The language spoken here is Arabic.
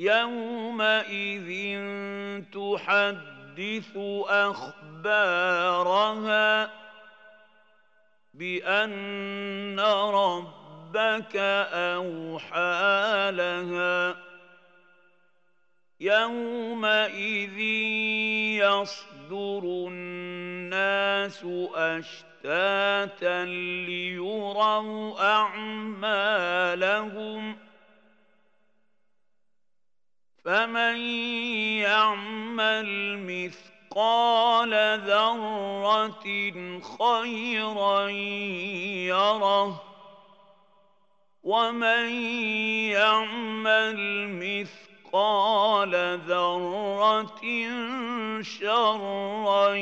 يومئذ تحدث اخبارها بان ربك اوحى لها يومئذ يصدر الناس اشتاتا ليروا اعمالهم فمن يعمل مثقال ذره خيرا يره ومن يعمل مثقال ذره شرا